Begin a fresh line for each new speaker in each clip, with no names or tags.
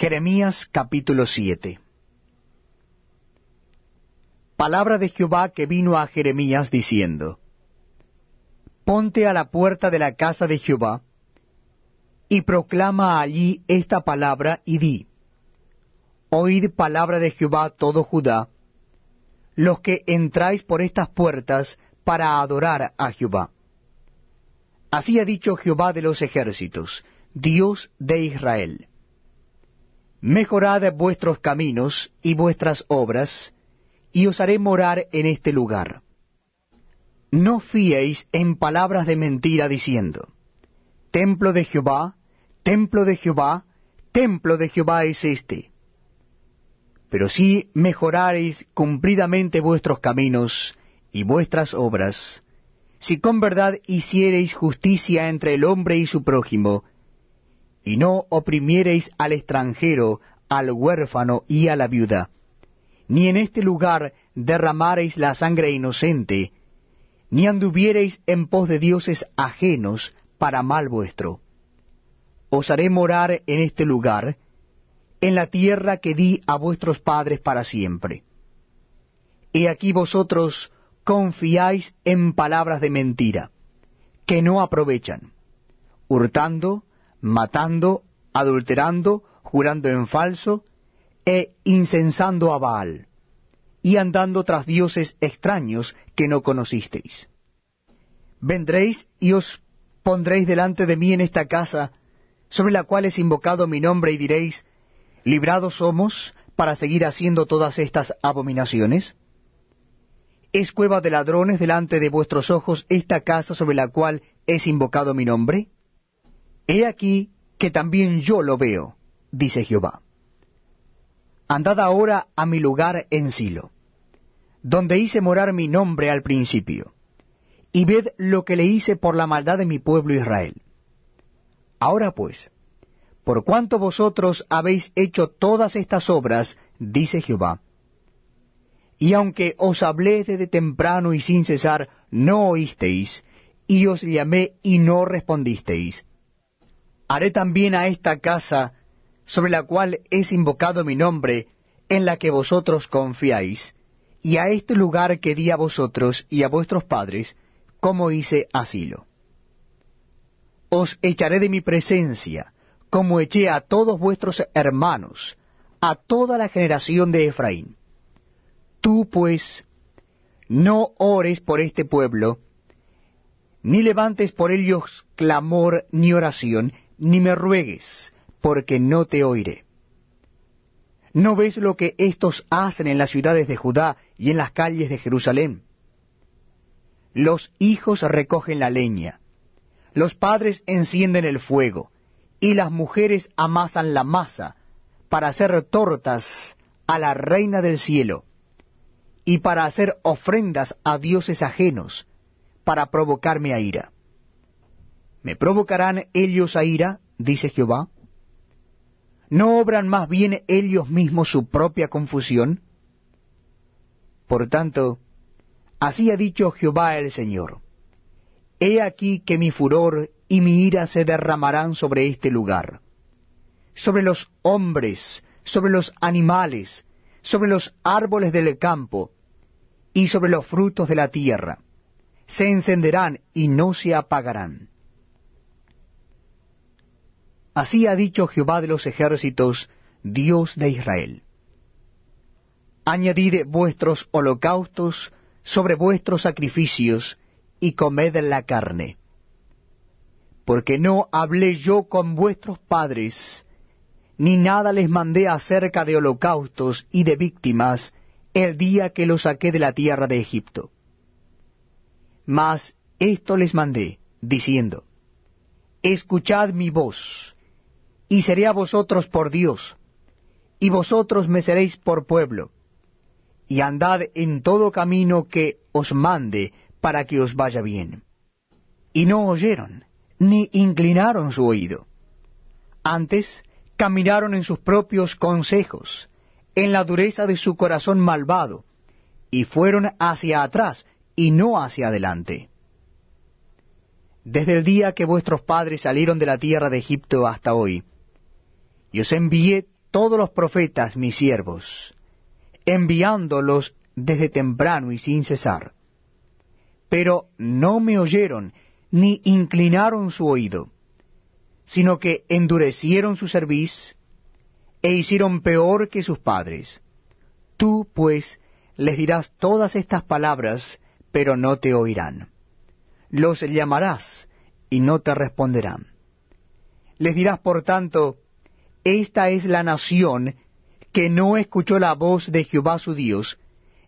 Jeremías capítulo 7 Palabra de Jehová que vino a Jeremías diciendo, Ponte a la puerta de la casa de Jehová, y proclama allí esta palabra y di, Oíd palabra de Jehová todo Judá, los que entráis por estas puertas para adorar a Jehová. Así ha dicho Jehová de los ejércitos, Dios de Israel. Mejorad vuestros caminos y vuestras obras, y os haré morar en este lugar. No fiéis en palabras de mentira diciendo, Templo de Jehová, templo de Jehová, templo de Jehová es este. Pero si mejorareis cumplidamente vuestros caminos y vuestras obras, si con verdad hiciereis justicia entre el hombre y su prójimo, y no oprimiereis al extranjero, al huérfano y a la viuda, ni en este lugar derramareis la sangre inocente, ni anduviereis en pos de dioses ajenos para mal vuestro. Os haré morar en este lugar, en la tierra que di a vuestros padres para siempre. He aquí vosotros confiáis en palabras de mentira, que no aprovechan, hurtando, matando, adulterando, jurando en falso, e incensando a Baal, y andando tras dioses extraños que no conocisteis. Vendréis y os pondréis delante de mí en esta casa, sobre la cual es invocado mi nombre, y diréis, ¿librados somos para seguir haciendo todas estas abominaciones? ¿Es cueva de ladrones delante de vuestros ojos esta casa sobre la cual es invocado mi nombre? He aquí que también yo lo veo, dice Jehová. Andad ahora a mi lugar en Silo, donde hice morar mi nombre al principio, y ved lo que le hice por la maldad de mi pueblo Israel. Ahora pues, por cuanto vosotros habéis hecho todas estas obras, dice Jehová, y aunque os hablé desde temprano y sin cesar, no oísteis, y os llamé y no respondisteis. Haré también a esta casa, sobre la cual es invocado mi nombre, en la que vosotros confiáis, y a este lugar que di a vosotros y a vuestros padres, como hice asilo. Os echaré de mi presencia, como eché a todos vuestros hermanos, a toda la generación de Efraín Tú, pues, no ores por este pueblo, ni levantes por ellos clamor ni oración, ni me ruegues, porque no te oiré. ¿No ves lo que éstos hacen en las ciudades de Judá y en las calles de Jerusalén? Los hijos recogen la leña, los padres encienden el fuego, y las mujeres amasan la masa para hacer tortas a la reina del cielo y para hacer ofrendas a dioses ajenos, para provocarme a ira. ¿Me provocarán ellos a ira? dice Jehová. ¿No obran más bien ellos mismos su propia confusión? Por tanto, así ha dicho Jehová el Señor. He aquí que mi furor y mi ira se derramarán sobre este lugar, sobre los hombres, sobre los animales, sobre los árboles del campo, y sobre los frutos de la tierra. Se encenderán y no se apagarán. Así ha dicho Jehová de los ejércitos, Dios de Israel. Añadid vuestros holocaustos sobre vuestros sacrificios, y comed la carne. Porque no hablé yo con vuestros padres, ni nada les mandé acerca de holocaustos y de víctimas, el día que los saqué de la tierra de Egipto. Mas esto les mandé, diciendo, Escuchad mi voz, y seré a vosotros por Dios, y vosotros me seréis por pueblo, y andad en todo camino que os mande para que os vaya bien. Y no oyeron, ni inclinaron su oído. Antes caminaron en sus propios consejos, en la dureza de su corazón malvado, y fueron hacia atrás y no hacia adelante. Desde el día que vuestros padres salieron de la tierra de Egipto hasta hoy, y os envié todos los profetas mis siervos, enviándolos desde temprano y sin cesar. Pero no me oyeron, ni inclinaron su oído, sino que endurecieron su cerviz, e hicieron peor que sus padres. Tú, pues, les dirás todas estas palabras, pero no te oirán. Los llamarás, y no te responderán. Les dirás, por tanto, esta es la nación que no escuchó la voz de Jehová su Dios,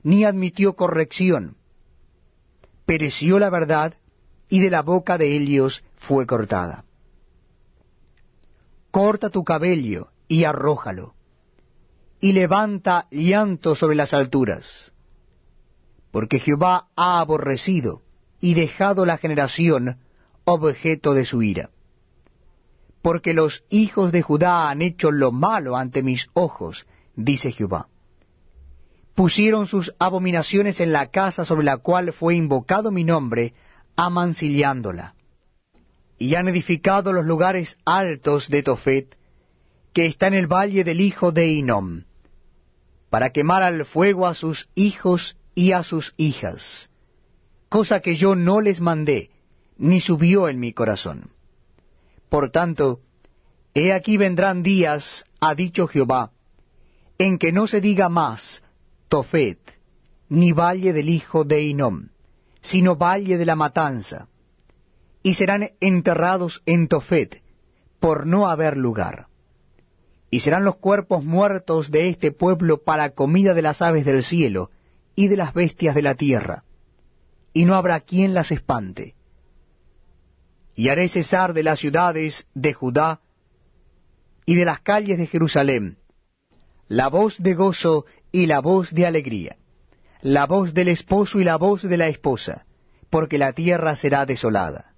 ni admitió corrección. Pereció la verdad, y de la boca de ellos fue cortada. Corta tu cabello y arrójalo, y levanta llanto sobre las alturas, porque Jehová ha aborrecido y dejado la generación objeto de su ira. Porque los hijos de Judá han hecho lo malo ante mis ojos, dice Jehová. Pusieron sus abominaciones en la casa sobre la cual fue invocado mi nombre, amancillándola. Y han edificado los lugares altos de Tofet, que está en el valle del hijo de Inom, para quemar al fuego a sus hijos y a sus hijas, cosa que yo no les mandé, ni subió en mi corazón. Por tanto, he aquí vendrán días, ha dicho Jehová, en que no se diga más Tofet, ni valle del hijo de Inom, sino valle de la matanza, y serán enterrados en Tofet, por no haber lugar. Y serán los cuerpos muertos de este pueblo para comida de las aves del cielo y de las bestias de la tierra, y no habrá quien las espante. Y haré cesar de las ciudades de Judá y de las calles de Jerusalén la voz de gozo y la voz de alegría, la voz del esposo y la voz de la esposa, porque la tierra será desolada